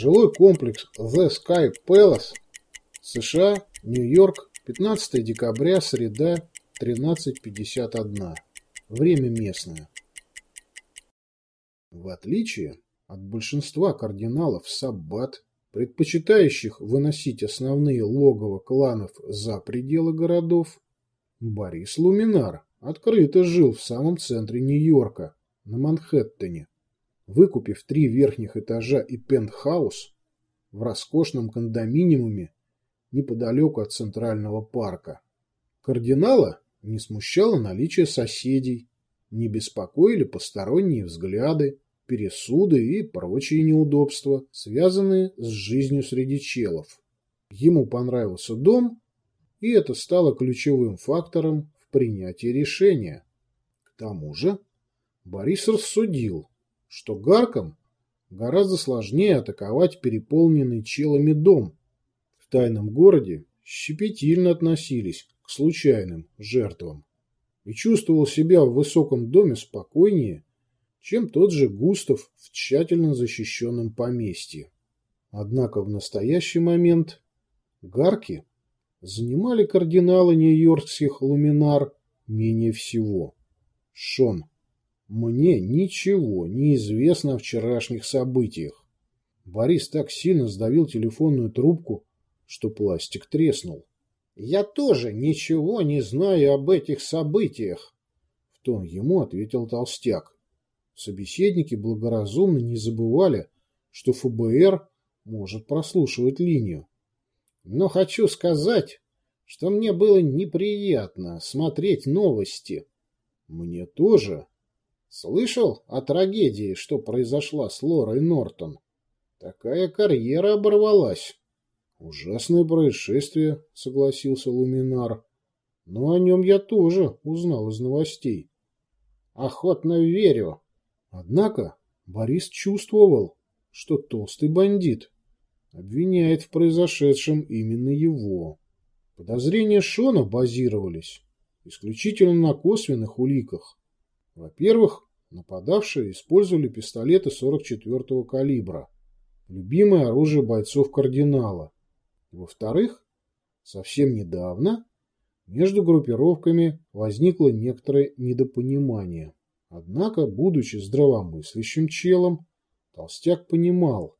Жилой комплекс The Sky Palace, США, Нью-Йорк, 15 декабря, среда, 13.51. Время местное. В отличие от большинства кардиналов Саббат, предпочитающих выносить основные логово кланов за пределы городов, Борис Луминар открыто жил в самом центре Нью-Йорка, на Манхэттене, выкупив три верхних этажа и пентхаус в роскошном кондоминиуме неподалеку от Центрального парка. Кардинала не смущало наличие соседей, не беспокоили посторонние взгляды, пересуды и прочие неудобства, связанные с жизнью среди челов. Ему понравился дом, и это стало ключевым фактором в принятии решения. К тому же Борис рассудил, что гаркам гораздо сложнее атаковать переполненный челами дом. В тайном городе щепетильно относились к случайным жертвам и чувствовал себя в высоком доме спокойнее, чем тот же Густав в тщательно защищенном поместье. Однако в настоящий момент гарки занимали кардиналы нью-йоркских луминар менее всего. Шон. Мне ничего не известно о вчерашних событиях. Борис так сильно сдавил телефонную трубку, что пластик треснул. «Я тоже ничего не знаю об этих событиях», — в тон ему ответил толстяк. Собеседники благоразумно не забывали, что ФБР может прослушивать линию. «Но хочу сказать, что мне было неприятно смотреть новости». «Мне тоже», Слышал о трагедии, что произошла с Лорой Нортон? Такая карьера оборвалась. Ужасное происшествие, согласился Луминар. Но о нем я тоже узнал из новостей. Охотно верю. Однако Борис чувствовал, что толстый бандит обвиняет в произошедшем именно его. Подозрения Шона базировались исключительно на косвенных уликах. Во-первых, нападавшие использовали пистолеты 44-го калибра, любимое оружие бойцов кардинала. Во-вторых, совсем недавно между группировками возникло некоторое недопонимание. Однако, будучи здравомыслящим челом, Толстяк понимал,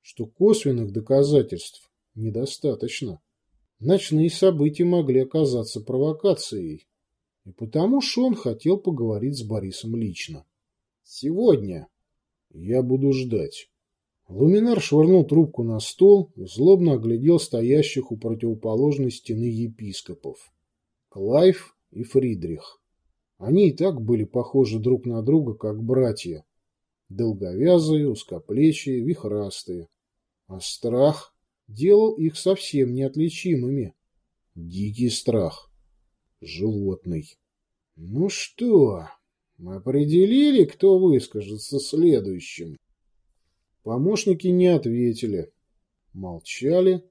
что косвенных доказательств недостаточно. Ночные события могли оказаться провокацией, и потому Шон хотел поговорить с Борисом лично. Сегодня я буду ждать. Луминар швырнул трубку на стол и злобно оглядел стоящих у противоположной стены епископов. Клайв и Фридрих. Они и так были похожи друг на друга, как братья. Долговязые, узкоплечие, вихрастые. А страх делал их совсем неотличимыми. Дикий страх животный. Ну что, мы определили, кто выскажется следующим? Помощники не ответили. Молчали,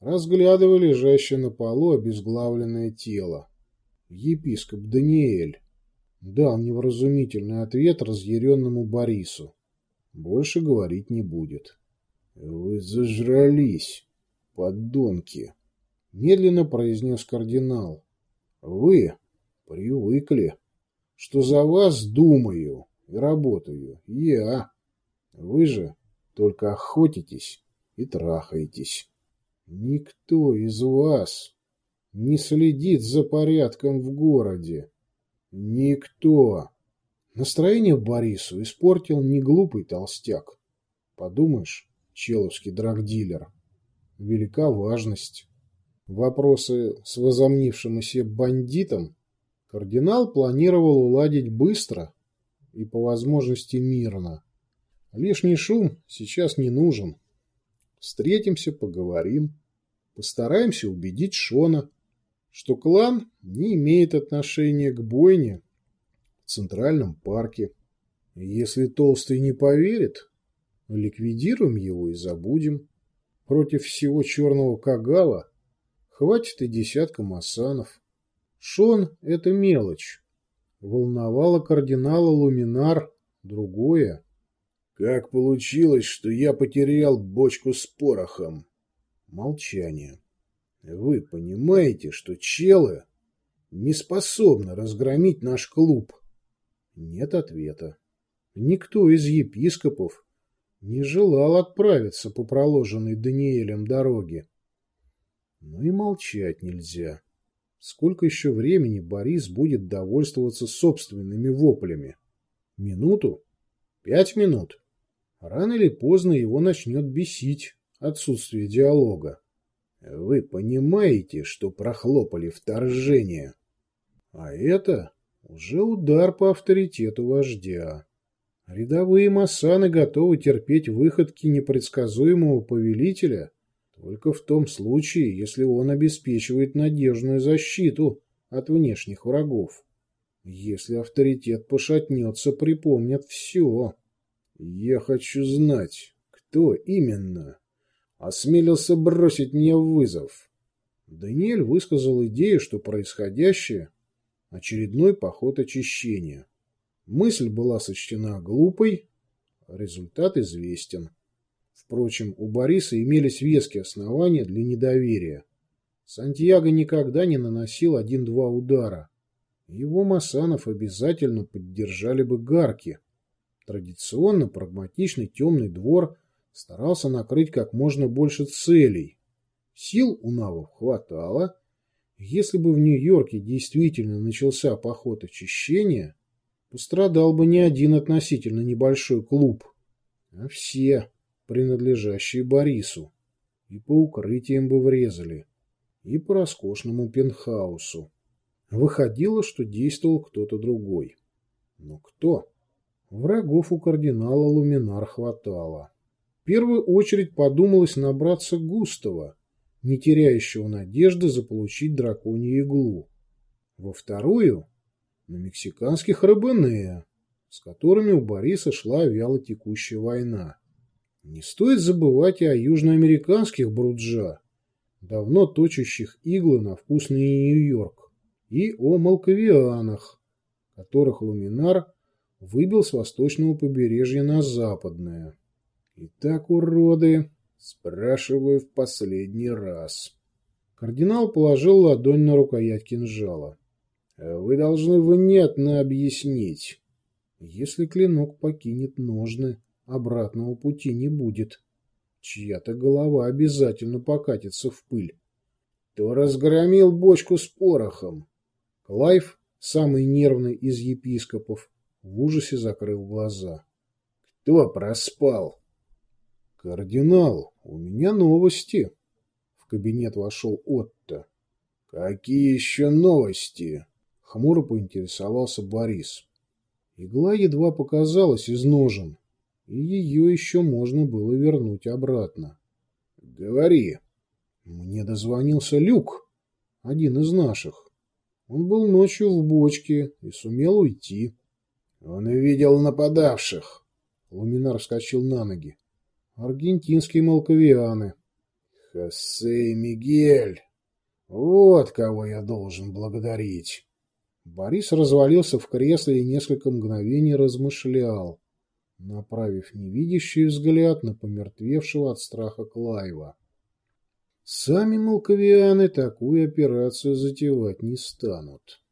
разглядывая лежащее на полу обезглавленное тело. Епископ Даниэль дал невразумительный ответ разъяренному Борису. Больше говорить не будет. — Вы зажрались, подонки! — медленно произнес кардинал. Вы привыкли, что за вас думаю и работаю я. Вы же только охотитесь и трахаетесь. Никто из вас не следит за порядком в городе. Никто. Настроение Борису испортил неглупый толстяк. Подумаешь, человский драгдилер. Велика важность вопросы с возомнившимся бандитом кардинал планировал уладить быстро и по возможности мирно. Лишний шум сейчас не нужен. Встретимся, поговорим. Постараемся убедить Шона, что клан не имеет отношения к бойне в Центральном парке. если Толстый не поверит, ликвидируем его и забудем. Против всего черного кагала Хватит и десятка массанов. Шон — это мелочь. Волновало кардинала Луминар другое. Как получилось, что я потерял бочку с порохом? Молчание. Вы понимаете, что челы не способны разгромить наш клуб? Нет ответа. Никто из епископов не желал отправиться по проложенной Даниэлем дороге. Но и молчать нельзя. Сколько еще времени Борис будет довольствоваться собственными воплями? Минуту? Пять минут? Рано или поздно его начнет бесить отсутствие диалога. Вы понимаете, что прохлопали вторжение? А это уже удар по авторитету вождя. Рядовые масаны готовы терпеть выходки непредсказуемого повелителя только в том случае, если он обеспечивает надежную защиту от внешних врагов. Если авторитет пошатнется, припомнят все. Я хочу знать, кто именно осмелился бросить мне вызов. Даниэль высказал идею, что происходящее – очередной поход очищения. Мысль была сочтена глупой, результат известен. Впрочем, у Бориса имелись веские основания для недоверия. Сантьяго никогда не наносил один-два удара. Его Масанов обязательно поддержали бы гарки. Традиционно прагматичный темный двор старался накрыть как можно больше целей. Сил у навов хватало. Если бы в Нью-Йорке действительно начался поход очищения, пострадал бы не один относительно небольшой клуб, а все, принадлежащие Борису. И по укрытиям бы врезали, и по роскошному пентхаусу. Выходило, что действовал кто-то другой. Но кто? Врагов у кардинала Луминар хватало. В первую очередь подумалось набраться Густава, не теряющего надежды заполучить драконью иглу. Во вторую – на мексиканских Рабенея, с которыми у Бориса шла вяло текущая война. Не стоит забывать и о южноамериканских Бруджа, давно точащих иглы на вкусный Нью-Йорк, и о Малковианах, которых Луминар выбил с восточного побережья на западное. Итак, уроды, спрашиваю в последний раз. Кардинал положил ладонь на рукоять кинжала. Вы должны внятно объяснить. Если клинок покинет ножны, обратного пути не будет. Чья-то голова обязательно покатится в пыль. Кто разгромил бочку с порохом? Клайв, самый нервный из епископов, в ужасе закрыл глаза. Кто проспал? Кардинал, у меня новости. В кабинет вошел Отто. Какие еще новости? Хмуро поинтересовался Борис. Игла едва показалась из ножен, и ее еще можно было вернуть обратно. Говори. Мне дозвонился Люк, один из наших. Он был ночью в бочке и сумел уйти. Он увидел нападавших. Луминар вскочил на ноги. Аргентинские молковианы. Хосе и Мигель. Вот кого я должен благодарить. Борис развалился в кресле и несколько мгновений размышлял, направив невидящий взгляд на помертвевшего от страха Клайва. Сами молковианы такую операцию затевать не станут.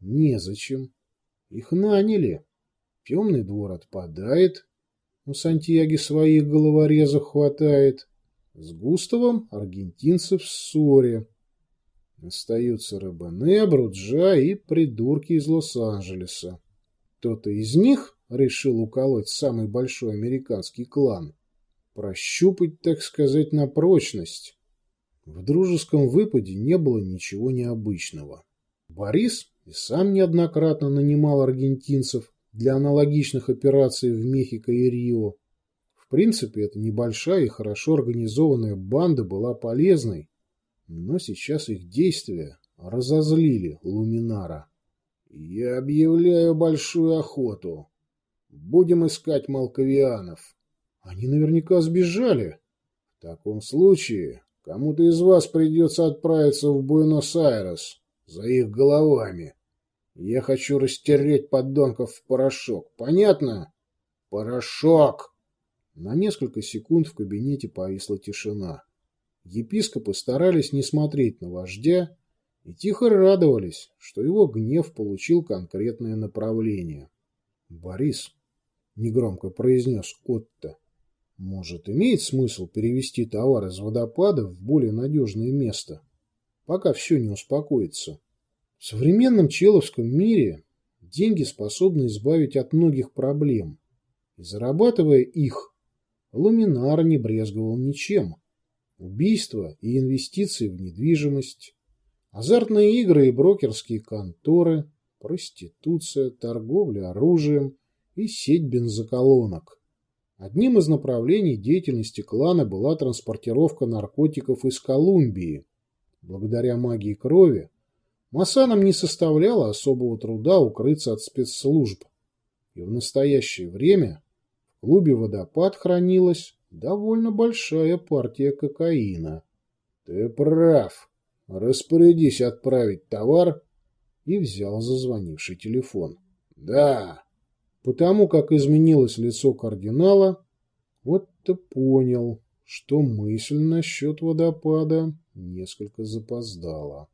Незачем. Их наняли. Темный двор отпадает. У Сантьяги своих головорезов хватает. С Густавом аргентинцев в ссоре. Остаются Рабане, Бруджа и придурки из Лос-Анджелеса. Кто-то из них решил уколоть самый большой американский клан. Прощупать, так сказать, на прочность. В дружеском выпаде не было ничего необычного. Борис и сам неоднократно нанимал аргентинцев для аналогичных операций в Мехико и Рио. В принципе, эта небольшая и хорошо организованная банда была полезной, но сейчас их действия разозлили Луминара. «Я объявляю большую охоту. Будем искать малковианов. Они наверняка сбежали. В таком случае кому-то из вас придется отправиться в Буэнос-Айрес за их головами. Я хочу растереть подонков в порошок. Понятно? Порошок! На несколько секунд в кабинете повисла тишина. Епископы старались не смотреть на вождя и тихо радовались, что его гнев получил конкретное направление. «Борис», — негромко произнес Отто, — «может, имеет смысл перевести товар из водопада в более надежное место, пока все не успокоится? В современном человском мире деньги способны избавить от многих проблем, и зарабатывая их, Луминар не брезговал ничем. Убийства и инвестиции в недвижимость, азартные игры и брокерские конторы, проституция, торговля оружием и сеть бензоколонок. Одним из направлений деятельности клана была транспортировка наркотиков из Колумбии. Благодаря магии крови Масанам не составляло особого труда укрыться от спецслужб, и в настоящее время в клубе «Водопад» хранилась довольно большая партия кокаина. Ты прав. Распорядись отправить товар и взял зазвонивший телефон. Да. Потому как изменилось лицо кардинала, вот ты понял, что мысль насчет водопада несколько запоздала.